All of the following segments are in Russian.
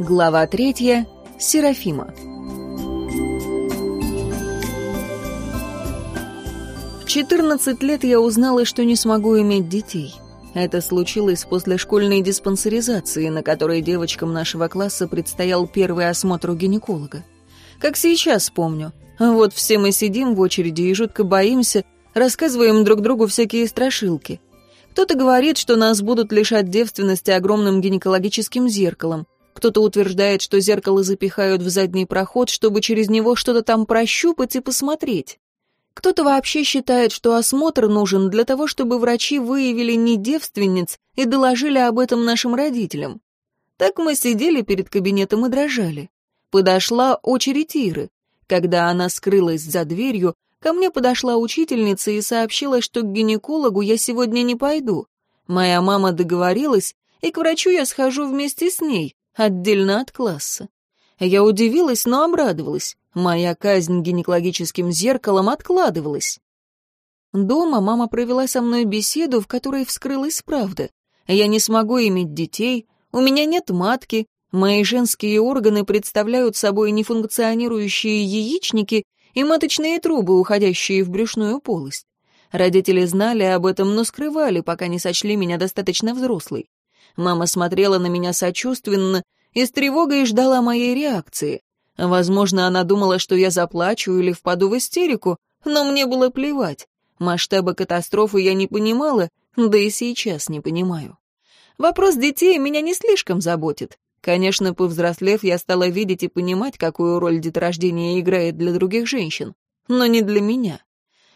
Глава третья. Серафима. В 14 лет я узнала, что не смогу иметь детей. Это случилось после школьной диспансеризации, на которой девочкам нашего класса предстоял первый осмотр у гинеколога. Как сейчас помню. Вот все мы сидим в очереди и жутко боимся, рассказываем друг другу всякие страшилки. Кто-то говорит, что нас будут лишать девственности огромным гинекологическим зеркалом. Кто-то утверждает, что зеркало запихают в задний проход, чтобы через него что-то там прощупать и посмотреть. Кто-то вообще считает, что осмотр нужен для того, чтобы врачи выявили недевственниц и доложили об этом нашим родителям. Так мы сидели перед кабинетом и дрожали. Подошла очередь Иры. Когда она скрылась за дверью, ко мне подошла учительница и сообщила, что к гинекологу я сегодня не пойду. Моя мама договорилась, и к врачу я схожу вместе с ней, отдельно от класса. Я удивилась, но обрадовалась. Моя казнь гинекологическим зеркалом откладывалась. Дома мама провела со мной беседу, в которой вскрылась правда. Я не смогу иметь детей, у меня нет матки, мои женские органы представляют собой нефункционирующие яичники и маточные трубы, уходящие в брюшную полость. Родители знали об этом, но скрывали, пока не сочли меня достаточно взрослой. Мама смотрела на меня сочувственно и с тревогой ждала моей реакции. Возможно, она думала, что я заплачу или впаду в истерику, но мне было плевать. Масштабы катастрофы я не понимала, да и сейчас не понимаю. Вопрос детей меня не слишком заботит. Конечно, повзрослев, я стала видеть и понимать, какую роль деторождение играет для других женщин, но не для меня.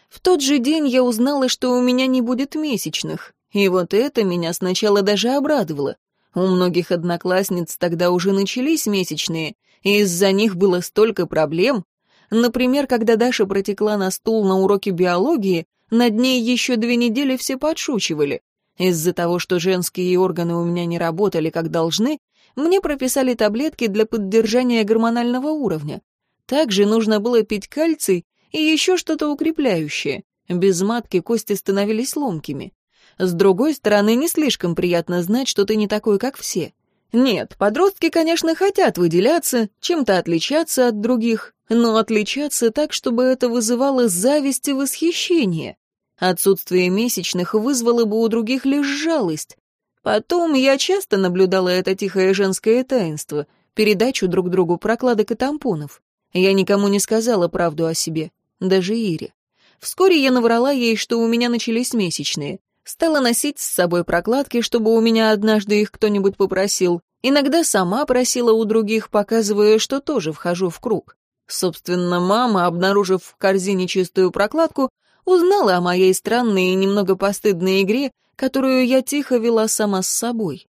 В тот же день я узнала, что у меня не будет месячных. И вот это меня сначала даже обрадовало. У многих одноклассниц тогда уже начались месячные, и из-за них было столько проблем. Например, когда Даша протекла на стул на уроке биологии, над ней еще две недели все подшучивали. Из-за того, что женские органы у меня не работали как должны, мне прописали таблетки для поддержания гормонального уровня. Также нужно было пить кальций и еще что-то укрепляющее. Без матки кости становились ломкими. С другой стороны, не слишком приятно знать, что ты не такой, как все. Нет, подростки, конечно, хотят выделяться, чем-то отличаться от других, но отличаться так, чтобы это вызывало зависть и восхищение. Отсутствие месячных вызвало бы у других лишь жалость. Потом я часто наблюдала это тихое женское таинство, передачу друг другу прокладок и тампонов. Я никому не сказала правду о себе, даже Ире. Вскоре я наврала ей, что у меня начались месячные. Стала носить с собой прокладки, чтобы у меня однажды их кто-нибудь попросил. Иногда сама просила у других, показывая, что тоже вхожу в круг. Собственно, мама, обнаружив в корзине чистую прокладку, узнала о моей странной и немного постыдной игре, которую я тихо вела сама с собой.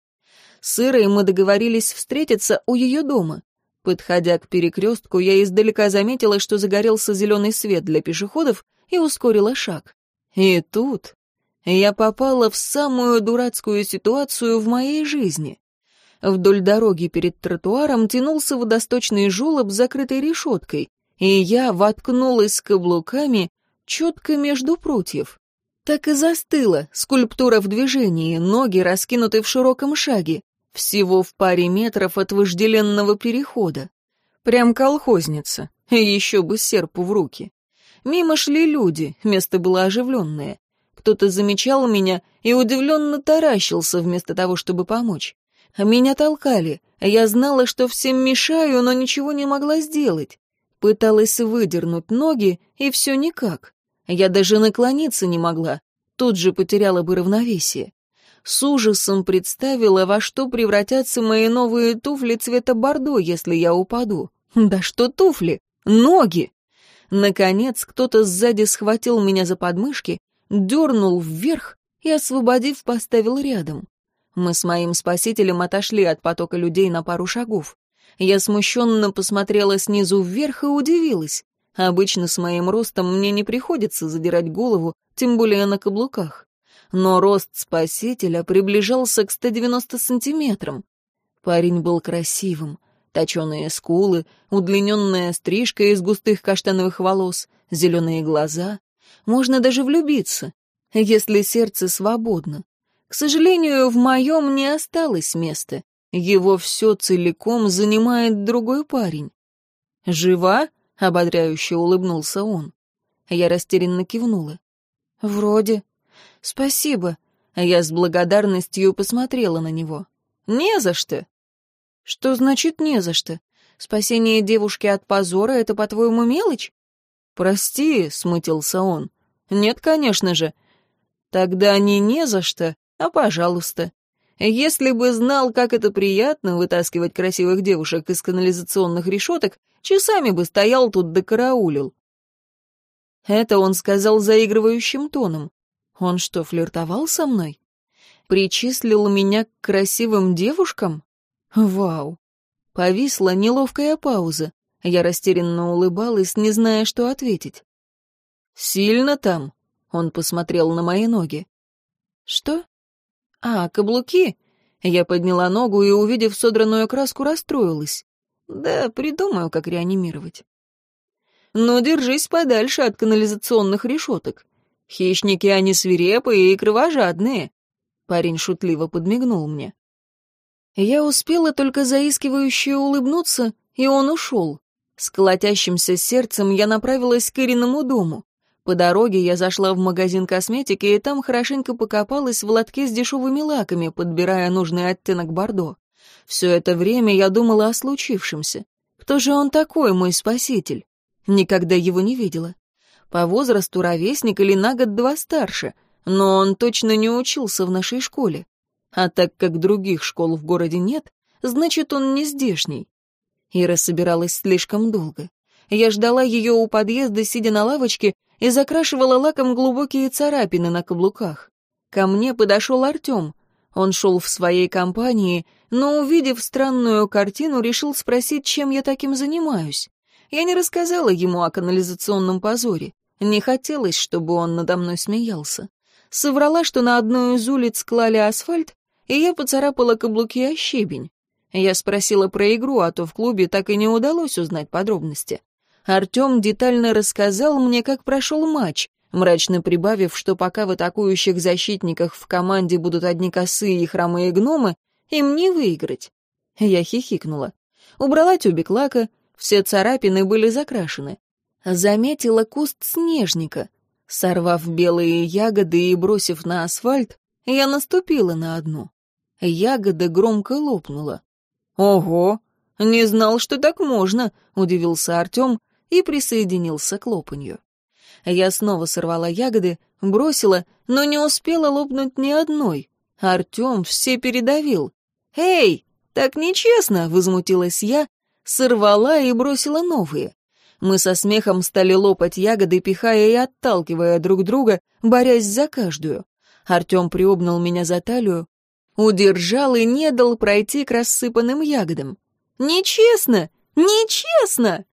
С Ирой мы договорились встретиться у ее дома. Подходя к перекрестку, я издалека заметила, что загорелся зеленый свет для пешеходов и ускорила шаг. И тут я попала в самую дурацкую ситуацию в моей жизни. Вдоль дороги перед тротуаром тянулся водосточный желоб с закрытой решеткой, и я воткнулась каблуками четко между прутьев. Так и застыла, скульптура в движении, ноги раскинуты в широком шаге, всего в паре метров от вожделенного перехода. Прям колхозница, еще бы серпу в руки. Мимо шли люди, место было оживленное. Кто-то замечал меня и удивленно таращился вместо того, чтобы помочь. Меня толкали. А я знала, что всем мешаю, но ничего не могла сделать. Пыталась выдернуть ноги, и все никак. Я даже наклониться не могла. Тут же потеряла бы равновесие. С ужасом представила, во что превратятся мои новые туфли цвета бордо, если я упаду. Да что туфли? Ноги! Наконец, кто-то сзади схватил меня за подмышки дернул вверх и, освободив, поставил рядом. Мы с моим спасителем отошли от потока людей на пару шагов. Я смущенно посмотрела снизу вверх и удивилась. Обычно с моим ростом мне не приходится задирать голову, тем более на каблуках. Но рост спасителя приближался к 190 сантиметрам. Парень был красивым. Точеные скулы, удлиненная стрижка из густых каштановых волос, зеленые глаза, можно даже влюбиться, если сердце свободно. К сожалению, в моем не осталось места. Его все целиком занимает другой парень. «Жива?» — ободряюще улыбнулся он. Я растерянно кивнула. «Вроде. Спасибо». Я с благодарностью посмотрела на него. «Не за что». «Что значит «не за что»? Спасение девушки от позора — это, по-твоему, мелочь? «Прости», — смутился он. «Нет, конечно же». «Тогда не не за что, а пожалуйста. Если бы знал, как это приятно вытаскивать красивых девушек из канализационных решеток, часами бы стоял тут да караулил». Это он сказал заигрывающим тоном. Он что, флиртовал со мной? Причислил меня к красивым девушкам? Вау. Повисла неловкая пауза. Я растерянно улыбалась, не зная, что ответить. «Сильно там?» — он посмотрел на мои ноги. «Что? А, каблуки?» Я подняла ногу и, увидев содранную краску, расстроилась. «Да, придумаю, как реанимировать». «Но держись подальше от канализационных решеток. Хищники, они свирепые и кровожадные». Парень шутливо подмигнул мне. Я успела только заискивающе улыбнуться, и он ушел. С колотящимся сердцем я направилась к Ириному дому. По дороге я зашла в магазин косметики и там хорошенько покопалась в лотке с дешевыми лаками, подбирая нужный оттенок бордо. Все это время я думала о случившемся. Кто же он такой, мой спаситель? Никогда его не видела. По возрасту ровесник или на год-два старше, но он точно не учился в нашей школе. А так как других школ в городе нет, значит, он не здешний. Ира собиралась слишком долго. Я ждала ее у подъезда, сидя на лавочке, и закрашивала лаком глубокие царапины на каблуках. Ко мне подошел Артем. Он шел в своей компании, но, увидев странную картину, решил спросить, чем я таким занимаюсь. Я не рассказала ему о канализационном позоре. Не хотелось, чтобы он надо мной смеялся. Соврала, что на одной из улиц клали асфальт, и я поцарапала каблуки о щебень. Я спросила про игру, а то в клубе так и не удалось узнать подробности. Артем детально рассказал мне, как прошел матч, мрачно прибавив, что пока в атакующих защитниках в команде будут одни косые и хромые гномы, им не выиграть. Я хихикнула. Убрала тюбик лака, все царапины были закрашены. Заметила куст снежника. Сорвав белые ягоды и бросив на асфальт, я наступила на одну. Ягода громко лопнула. «Ого! Не знал, что так можно!» — удивился Артем и присоединился к лопанью. Я снова сорвала ягоды, бросила, но не успела лопнуть ни одной. Артем все передавил. «Эй, так нечестно!» — возмутилась я, сорвала и бросила новые. Мы со смехом стали лопать ягоды, пихая и отталкивая друг друга, борясь за каждую. Артем приобнял меня за талию, удержал и не дал пройти к рассыпанным ягодам. «Нечестно! Нечестно!»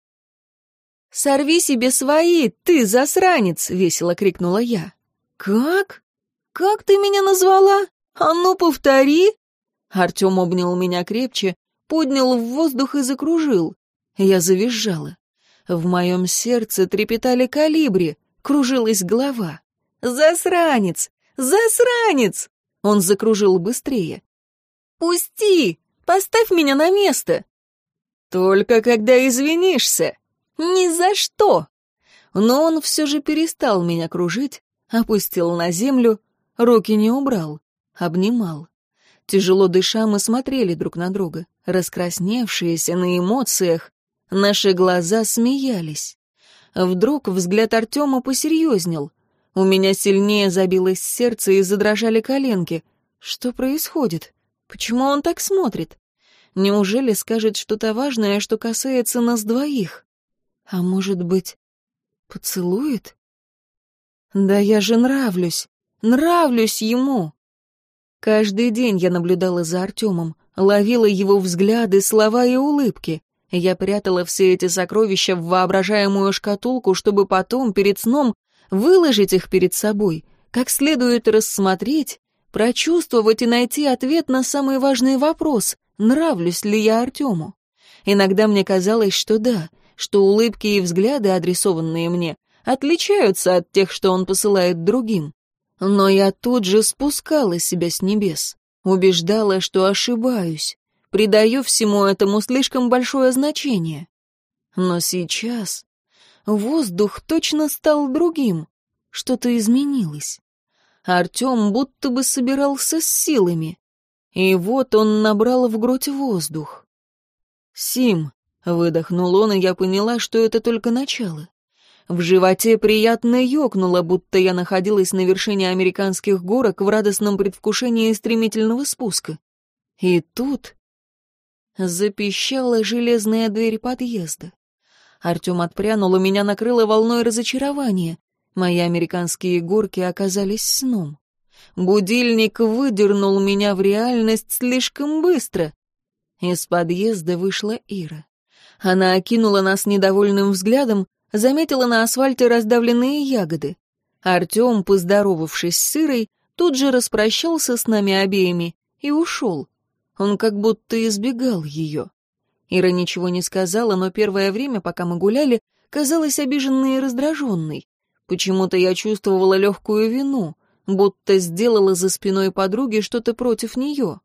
«Сорви себе свои, ты засранец!» — весело крикнула я. «Как? Как ты меня назвала? А ну, повтори!» Артем обнял меня крепче, поднял в воздух и закружил. Я завизжала. В моем сердце трепетали калибри, кружилась голова. «Засранец! Засранец!» Он закружил быстрее. «Пусти! Поставь меня на место!» «Только когда извинишься!» «Ни за что!» Но он все же перестал меня кружить, опустил на землю, руки не убрал, обнимал. Тяжело дыша, мы смотрели друг на друга, раскрасневшиеся на эмоциях. Наши глаза смеялись. Вдруг взгляд Артема посерьезнел. У меня сильнее забилось сердце и задрожали коленки. Что происходит? Почему он так смотрит? Неужели скажет что-то важное, что касается нас двоих? А может быть, поцелует? Да я же нравлюсь, нравлюсь ему. Каждый день я наблюдала за Артемом, ловила его взгляды, слова и улыбки. Я прятала все эти сокровища в воображаемую шкатулку, чтобы потом, перед сном, выложить их перед собой, как следует рассмотреть, прочувствовать и найти ответ на самый важный вопрос, нравлюсь ли я Артему. Иногда мне казалось, что да, что улыбки и взгляды, адресованные мне, отличаются от тех, что он посылает другим. Но я тут же спускала себя с небес, убеждала, что ошибаюсь, придаю всему этому слишком большое значение. Но сейчас Воздух точно стал другим. Что-то изменилось. Артем будто бы собирался с силами. И вот он набрал в грудь воздух. «Сим!» — выдохнул он, и я поняла, что это только начало. В животе приятно ёкнуло, будто я находилась на вершине американских горок в радостном предвкушении стремительного спуска. И тут запищала железная дверь подъезда. Артем отпрянул, и меня накрыло волной разочарования. Мои американские горки оказались сном. Будильник выдернул меня в реальность слишком быстро. Из подъезда вышла Ира. Она окинула нас недовольным взглядом, заметила на асфальте раздавленные ягоды. Артем, поздоровавшись с Ирой, тут же распрощался с нами обеими и ушел. Он как будто избегал ее. Ира ничего не сказала, но первое время, пока мы гуляли, казалась обиженной и раздраженной. Почему-то я чувствовала легкую вину, будто сделала за спиной подруги что-то против нее.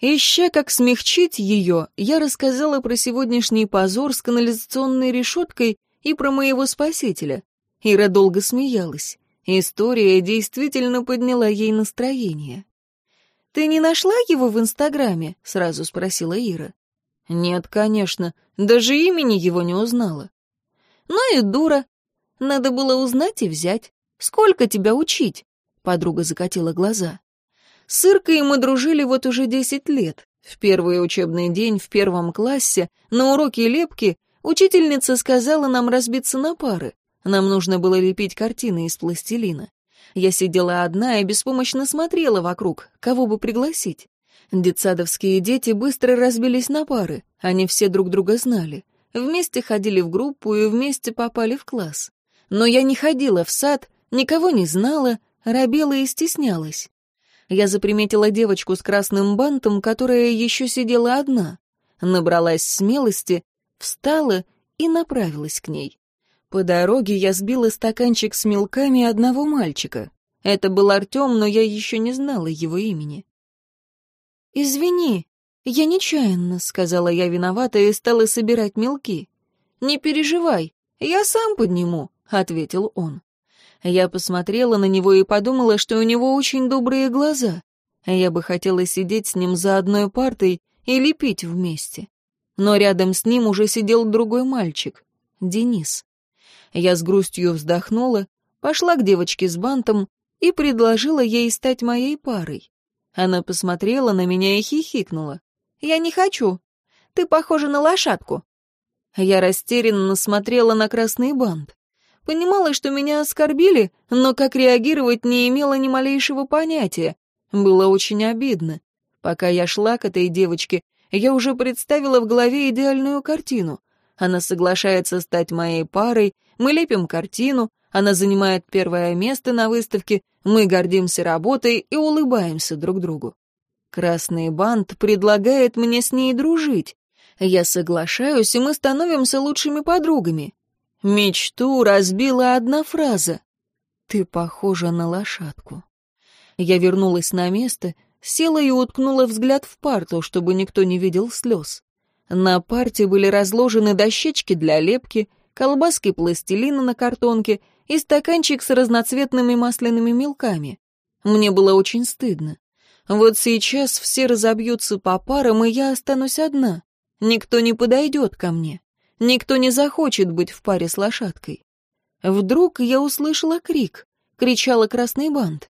Ища, как смягчить ее, я рассказала про сегодняшний позор с канализационной решеткой и про моего спасителя. Ира долго смеялась. История действительно подняла ей настроение. «Ты не нашла его в Инстаграме?» — сразу спросила Ира. Нет, конечно, даже имени его не узнала. Ну и дура. Надо было узнать и взять. Сколько тебя учить? Подруга закатила глаза. С Иркой мы дружили вот уже десять лет. В первый учебный день в первом классе на уроке лепки учительница сказала нам разбиться на пары. Нам нужно было лепить картины из пластилина. Я сидела одна и беспомощно смотрела вокруг, кого бы пригласить. Детсадовские дети быстро разбились на пары, они все друг друга знали. Вместе ходили в группу и вместе попали в класс. Но я не ходила в сад, никого не знала, робела и стеснялась. Я заприметила девочку с красным бантом, которая еще сидела одна. Набралась смелости, встала и направилась к ней. По дороге я сбила стаканчик с мелками одного мальчика. Это был Артем, но я еще не знала его имени. «Извини, я нечаянно», — сказала я виновата и стала собирать мелки. «Не переживай, я сам подниму», — ответил он. Я посмотрела на него и подумала, что у него очень добрые глаза. Я бы хотела сидеть с ним за одной партой и лепить вместе. Но рядом с ним уже сидел другой мальчик — Денис. Я с грустью вздохнула, пошла к девочке с бантом и предложила ей стать моей парой. Она посмотрела на меня и хихикнула. «Я не хочу. Ты похожа на лошадку». Я растерянно смотрела на красный бант. Понимала, что меня оскорбили, но как реагировать не имела ни малейшего понятия. Было очень обидно. Пока я шла к этой девочке, я уже представила в голове идеальную картину. Она соглашается стать моей парой, мы лепим картину, она занимает первое место на выставке, мы гордимся работой и улыбаемся друг другу. Красный бант предлагает мне с ней дружить. Я соглашаюсь, и мы становимся лучшими подругами. Мечту разбила одна фраза. «Ты похожа на лошадку». Я вернулась на место, села и уткнула взгляд в парту, чтобы никто не видел слез. На парте были разложены дощечки для лепки, колбаски пластилина на картонке, и стаканчик с разноцветными масляными мелками. Мне было очень стыдно. Вот сейчас все разобьются по парам, и я останусь одна. Никто не подойдет ко мне. Никто не захочет быть в паре с лошадкой. Вдруг я услышала крик. Кричала красный бант.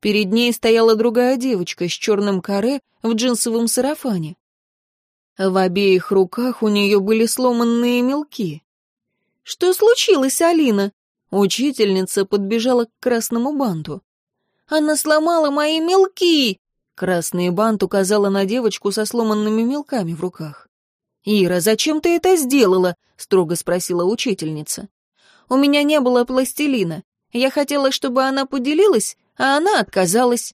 Перед ней стояла другая девочка с черным каре в джинсовом сарафане. В обеих руках у нее были сломанные мелки. «Что случилось, Алина?» Учительница подбежала к красному банту. «Она сломала мои мелки!» Красный бант указала на девочку со сломанными мелками в руках. «Ира, зачем ты это сделала?» — строго спросила учительница. «У меня не было пластилина. Я хотела, чтобы она поделилась, а она отказалась».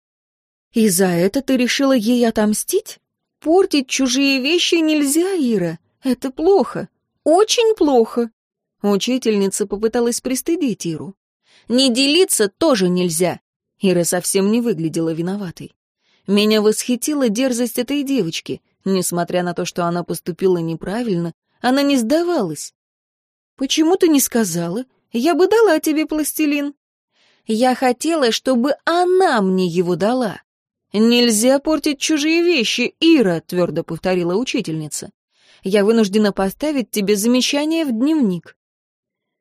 «И за это ты решила ей отомстить? Портить чужие вещи нельзя, Ира. Это плохо. Очень плохо». Учительница попыталась пристыдить Иру. «Не делиться тоже нельзя!» Ира совсем не выглядела виноватой. Меня восхитила дерзость этой девочки. Несмотря на то, что она поступила неправильно, она не сдавалась. «Почему ты не сказала? Я бы дала тебе пластилин». «Я хотела, чтобы она мне его дала». «Нельзя портить чужие вещи, Ира», — твердо повторила учительница. «Я вынуждена поставить тебе замечание в дневник.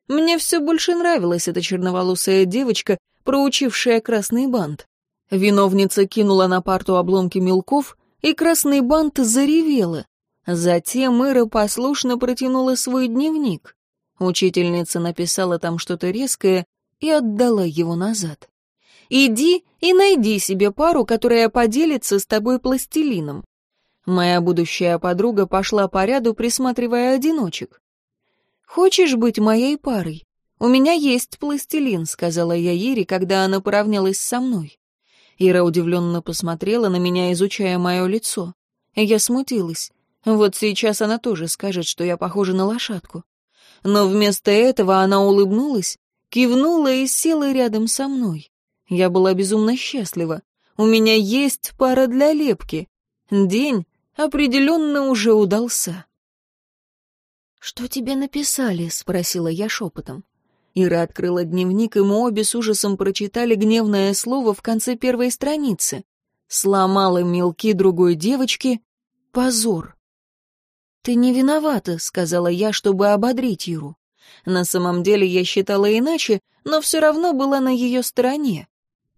Мне все больше нравилась эта черноволосая девочка, проучившая красный бант. Виновница кинула на парту обломки мелков, и красный бант заревела. Затем Ира послушно протянула свой дневник. Учительница написала там что-то резкое и отдала его назад. «Иди и найди себе пару, которая поделится с тобой пластилином». Моя будущая подруга пошла по ряду, присматривая одиночек. «Хочешь быть моей парой? У меня есть пластилин», — сказала я Ире, когда она поравнялась со мной. Ира удивленно посмотрела на меня, изучая мое лицо. Я смутилась. Вот сейчас она тоже скажет, что я похожа на лошадку. Но вместо этого она улыбнулась, кивнула и села рядом со мной. Я была безумно счастлива. У меня есть пара для лепки. День определенно уже удался. «Что тебе написали?» — спросила я шепотом. Ира открыла дневник, и мы обе с ужасом прочитали гневное слово в конце первой страницы. Сломала мелки другой девочки. Позор. «Ты не виновата», — сказала я, чтобы ободрить Иру. На самом деле я считала иначе, но все равно была на ее стороне.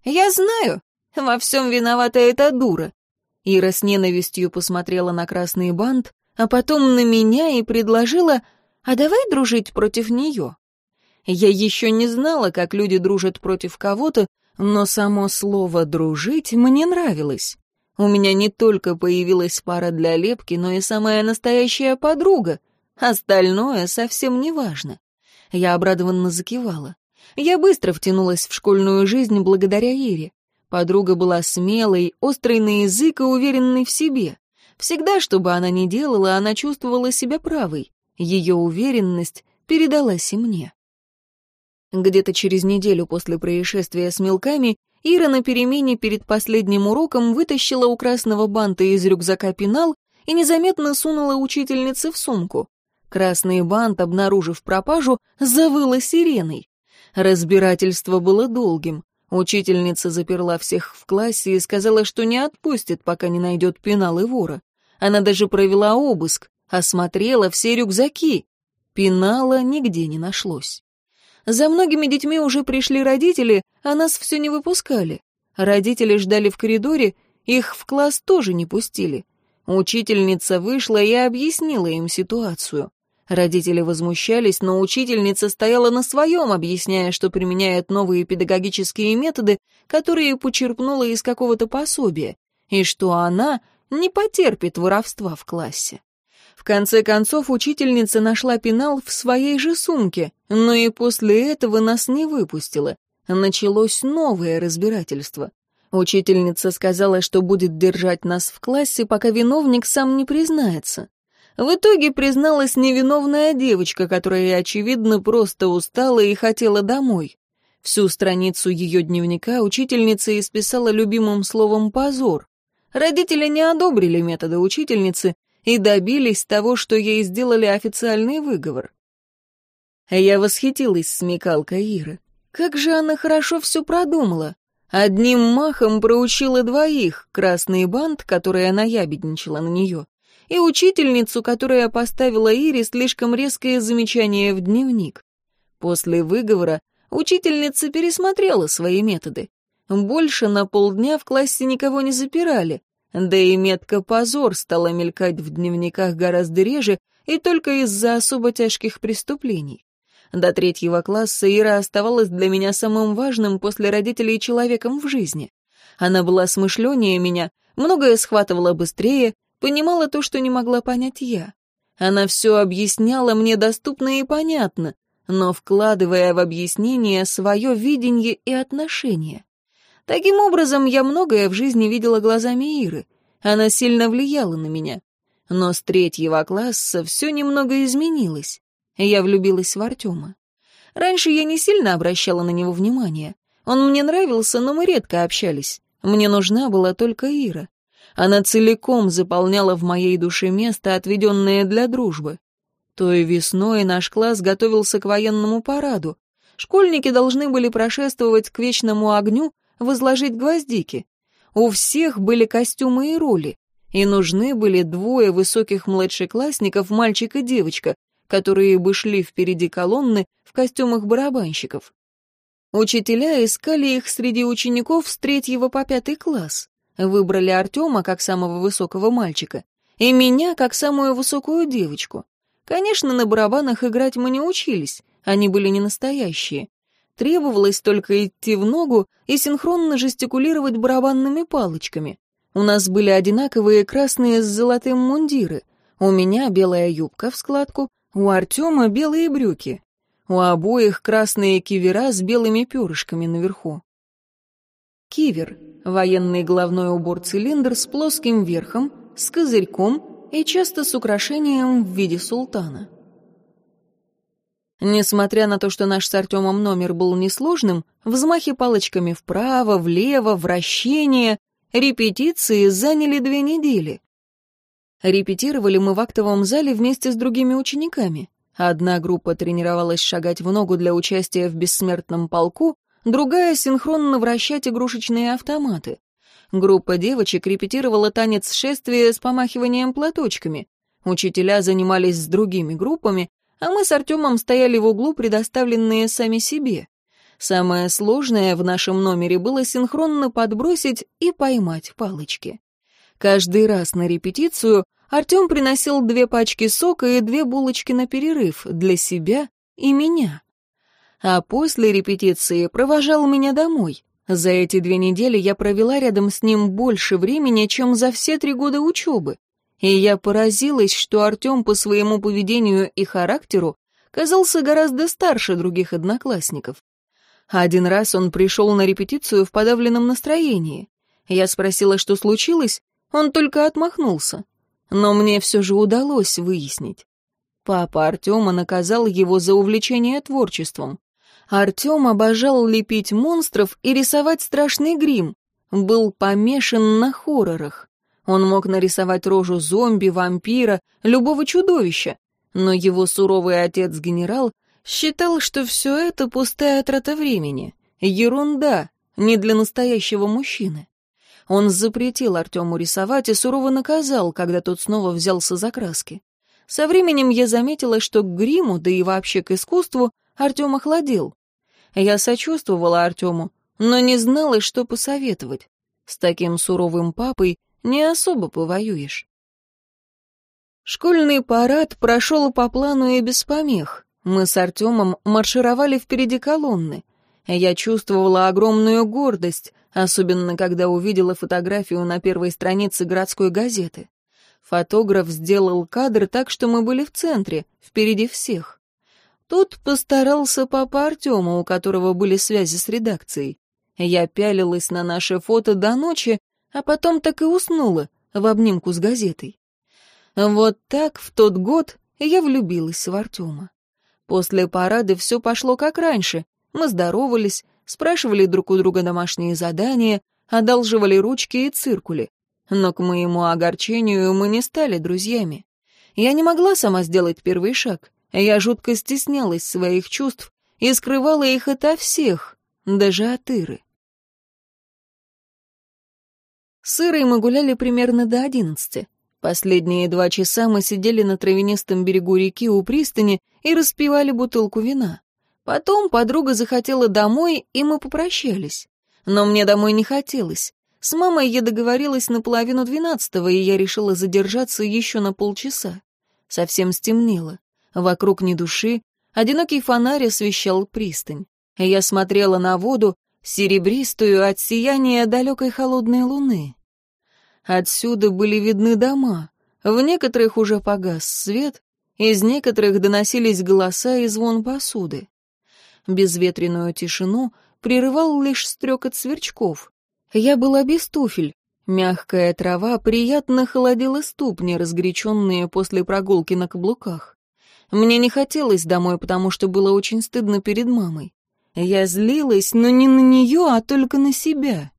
«Я знаю, во всем виновата эта дура». Ира с ненавистью посмотрела на красный бант, а потом на меня и предложила, а давай дружить против нее. Я еще не знала, как люди дружат против кого-то, но само слово «дружить» мне нравилось. У меня не только появилась пара для лепки, но и самая настоящая подруга. Остальное совсем не важно. Я обрадованно закивала. Я быстро втянулась в школьную жизнь благодаря Ире. Подруга была смелой, острой на язык и уверенной в себе. Всегда, что бы она ни делала, она чувствовала себя правой. Ее уверенность передалась и мне. Где-то через неделю после происшествия с мелками Ира на перемене перед последним уроком вытащила у красного банта из рюкзака пенал и незаметно сунула учительнице в сумку. Красный бант, обнаружив пропажу, завыла сиреной. Разбирательство было долгим. Учительница заперла всех в классе и сказала, что не отпустит, пока не найдет пенал и вора. Она даже провела обыск, осмотрела все рюкзаки. Пенала нигде не нашлось. За многими детьми уже пришли родители, а нас все не выпускали. Родители ждали в коридоре, их в класс тоже не пустили. Учительница вышла и объяснила им ситуацию. Родители возмущались, но учительница стояла на своем, объясняя, что применяет новые педагогические методы, которые почерпнула из какого-то пособия, и что она не потерпит воровства в классе. В конце концов, учительница нашла пенал в своей же сумке, но и после этого нас не выпустила. Началось новое разбирательство. Учительница сказала, что будет держать нас в классе, пока виновник сам не признается. В итоге призналась невиновная девочка, которая, очевидно, просто устала и хотела домой. Всю страницу ее дневника учительница исписала любимым словом «позор», Родители не одобрили методы учительницы и добились того, что ей сделали официальный выговор. Я восхитилась смекалкой Иры. Как же она хорошо все продумала. Одним махом проучила двоих, красный бант, который она ябедничала на нее, и учительницу, которая поставила Ире слишком резкое замечание в дневник. После выговора учительница пересмотрела свои методы больше на полдня в классе никого не запирали, да и метка «позор» стала мелькать в дневниках гораздо реже и только из-за особо тяжких преступлений. До третьего класса Ира оставалась для меня самым важным после родителей человеком в жизни. Она была смышленнее меня, многое схватывала быстрее, понимала то, что не могла понять я. Она все объясняла мне доступно и понятно, но вкладывая в объяснение свое видение и отношение. Таким образом, я многое в жизни видела глазами Иры. Она сильно влияла на меня. Но с третьего класса все немного изменилось. Я влюбилась в Артема. Раньше я не сильно обращала на него внимания. Он мне нравился, но мы редко общались. Мне нужна была только Ира. Она целиком заполняла в моей душе место, отведенное для дружбы. Той весной наш класс готовился к военному параду. Школьники должны были прошествовать к вечному огню, возложить гвоздики. У всех были костюмы и роли, и нужны были двое высоких младшеклассников, мальчик и девочка, которые бы шли впереди колонны в костюмах барабанщиков. Учителя искали их среди учеников с третьего по пятый класс. Выбрали Артема как самого высокого мальчика и меня как самую высокую девочку. Конечно, на барабанах играть мы не учились, они были не настоящие. Требовалось только идти в ногу и синхронно жестикулировать барабанными палочками. У нас были одинаковые красные с золотым мундиры. У меня белая юбка в складку, у Артема белые брюки. У обоих красные кивера с белыми перышками наверху. Кивер — военный головной убор-цилиндр с плоским верхом, с козырьком и часто с украшением в виде султана. Несмотря на то, что наш с Артемом номер был несложным, взмахи палочками вправо, влево, вращение, репетиции заняли две недели. Репетировали мы в актовом зале вместе с другими учениками. Одна группа тренировалась шагать в ногу для участия в бессмертном полку, другая — синхронно вращать игрушечные автоматы. Группа девочек репетировала танец шествия с помахиванием платочками. Учителя занимались с другими группами, а мы с Артемом стояли в углу, предоставленные сами себе. Самое сложное в нашем номере было синхронно подбросить и поймать палочки. Каждый раз на репетицию Артем приносил две пачки сока и две булочки на перерыв для себя и меня. А после репетиции провожал меня домой. За эти две недели я провела рядом с ним больше времени, чем за все три года учебы и я поразилась, что Артем по своему поведению и характеру казался гораздо старше других одноклассников. Один раз он пришел на репетицию в подавленном настроении. Я спросила, что случилось, он только отмахнулся. Но мне все же удалось выяснить. Папа Артема наказал его за увлечение творчеством. Артем обожал лепить монстров и рисовать страшный грим, был помешан на хоррорах. Он мог нарисовать рожу зомби, вампира, любого чудовища. Но его суровый отец-генерал считал, что все это пустая трата времени, ерунда, не для настоящего мужчины. Он запретил Артему рисовать и сурово наказал, когда тот снова взялся за краски. Со временем я заметила, что к гриму, да и вообще к искусству, Артем охладил. Я сочувствовала Артему, но не знала, что посоветовать. С таким суровым папой не особо повоюешь. Школьный парад прошел по плану и без помех. Мы с Артемом маршировали впереди колонны. Я чувствовала огромную гордость, особенно когда увидела фотографию на первой странице городской газеты. Фотограф сделал кадр так, что мы были в центре, впереди всех. Тут постарался папа Артема, у которого были связи с редакцией. Я пялилась на наше фото до ночи, а потом так и уснула в обнимку с газетой. Вот так в тот год я влюбилась в Артема. После парады все пошло как раньше. Мы здоровались, спрашивали друг у друга домашние задания, одалживали ручки и циркули. Но к моему огорчению мы не стали друзьями. Я не могла сама сделать первый шаг. Я жутко стеснялась своих чувств и скрывала их ото всех, даже от Иры. С Ирой мы гуляли примерно до одиннадцати. Последние два часа мы сидели на травянистом берегу реки у пристани и распивали бутылку вина. Потом подруга захотела домой, и мы попрощались. Но мне домой не хотелось. С мамой я договорилась на половину двенадцатого, и я решила задержаться еще на полчаса. Совсем стемнело. Вокруг ни души. Одинокий фонарь освещал пристань. Я смотрела на воду, серебристую от сияния далекой холодной луны. Отсюда были видны дома. В некоторых уже погас свет, из некоторых доносились голоса и звон посуды. Безветренную тишину прерывал лишь стрекот сверчков. Я была без туфель. Мягкая трава приятно холодила ступни, разгоряченные после прогулки на каблуках. Мне не хотелось домой, потому что было очень стыдно перед мамой. Я злилась, но не на нее, а только на себя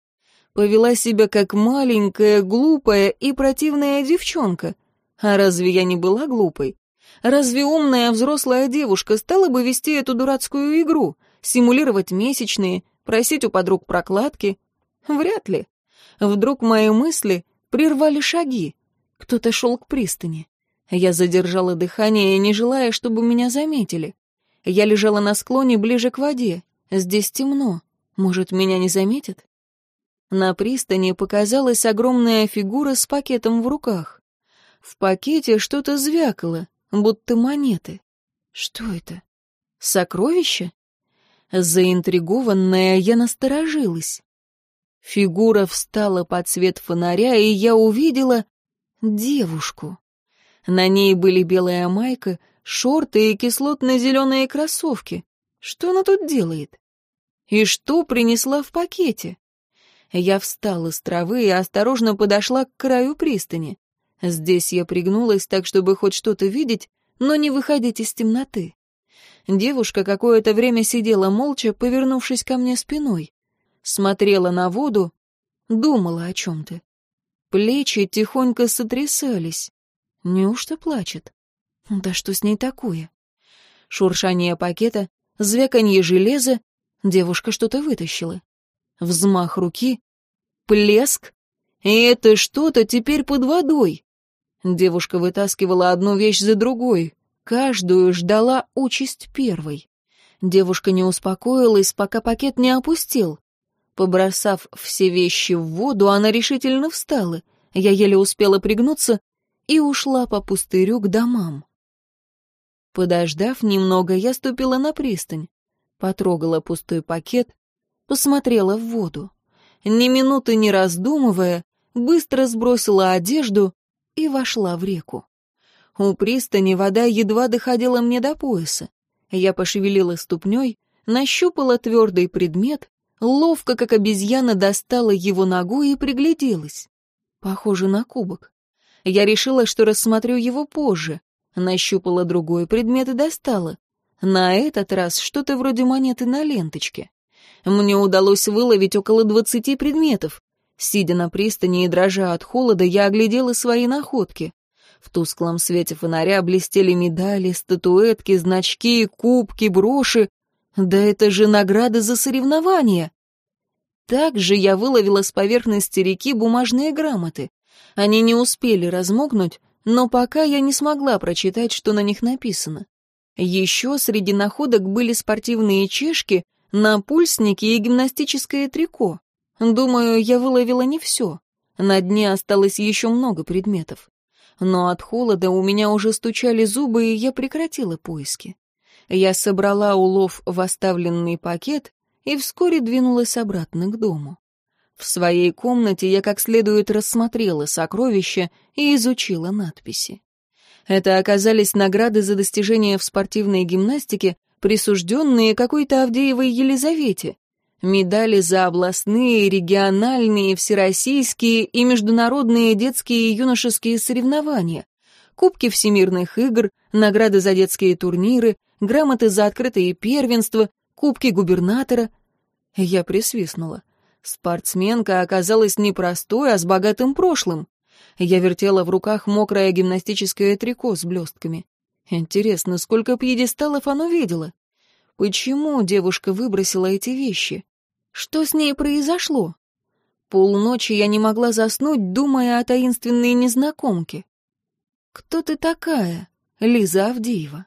повела себя как маленькая, глупая и противная девчонка. А разве я не была глупой? Разве умная взрослая девушка стала бы вести эту дурацкую игру, симулировать месячные, просить у подруг прокладки? Вряд ли. Вдруг мои мысли прервали шаги. Кто-то шел к пристани. Я задержала дыхание, не желая, чтобы меня заметили. Я лежала на склоне ближе к воде. Здесь темно. Может, меня не заметят? На пристани показалась огромная фигура с пакетом в руках. В пакете что-то звякало, будто монеты. Что это? Сокровище? Заинтригованная, я насторожилась. Фигура встала под свет фонаря, и я увидела девушку. На ней были белая майка, шорты и кислотно-зеленые кроссовки. Что она тут делает? И что принесла в пакете? Я встала с травы и осторожно подошла к краю пристани. Здесь я пригнулась так, чтобы хоть что-то видеть, но не выходить из темноты. Девушка какое-то время сидела молча, повернувшись ко мне спиной. Смотрела на воду, думала о чем-то. Плечи тихонько сотрясались. Неужто плачет? Да что с ней такое? Шуршание пакета, звяканье железа. Девушка что-то вытащила. Взмах руки. Плеск. И это что-то теперь под водой. Девушка вытаскивала одну вещь за другой. Каждую ждала участь первой. Девушка не успокоилась, пока пакет не опустил. Побросав все вещи в воду, она решительно встала. Я еле успела пригнуться и ушла по пустырю к домам. Подождав немного, я ступила на пристань, потрогала пустой пакет, посмотрела в воду. Ни минуты не раздумывая, быстро сбросила одежду и вошла в реку. У пристани вода едва доходила мне до пояса. Я пошевелила ступней, нащупала твердый предмет, ловко, как обезьяна, достала его ногой и пригляделась. Похоже на кубок. Я решила, что рассмотрю его позже. Нащупала другой предмет и достала. На этот раз что-то вроде монеты на ленточке. Мне удалось выловить около двадцати предметов. Сидя на пристани и дрожа от холода, я оглядела свои находки. В тусклом свете фонаря блестели медали, статуэтки, значки, кубки, броши. Да это же награды за соревнования! Также я выловила с поверхности реки бумажные грамоты. Они не успели размокнуть, но пока я не смогла прочитать, что на них написано. Еще среди находок были спортивные чешки — напульсники и гимнастическое трико. Думаю, я выловила не все. На дне осталось еще много предметов. Но от холода у меня уже стучали зубы, и я прекратила поиски. Я собрала улов в оставленный пакет и вскоре двинулась обратно к дому. В своей комнате я как следует рассмотрела сокровища и изучила надписи. Это оказались награды за достижения в спортивной гимнастике, присужденные какой-то Авдеевой Елизавете. Медали за областные, региональные, всероссийские и международные детские и юношеские соревнования, кубки всемирных игр, награды за детские турниры, грамоты за открытые первенства, кубки губернатора. Я присвистнула. Спортсменка оказалась не простой, а с богатым прошлым. Я вертела в руках мокрое гимнастическое трико с блестками. Интересно, сколько пьедесталов она видело? Почему девушка выбросила эти вещи? Что с ней произошло? Полночи я не могла заснуть, думая о таинственной незнакомке. «Кто ты такая?» — Лиза Авдеева.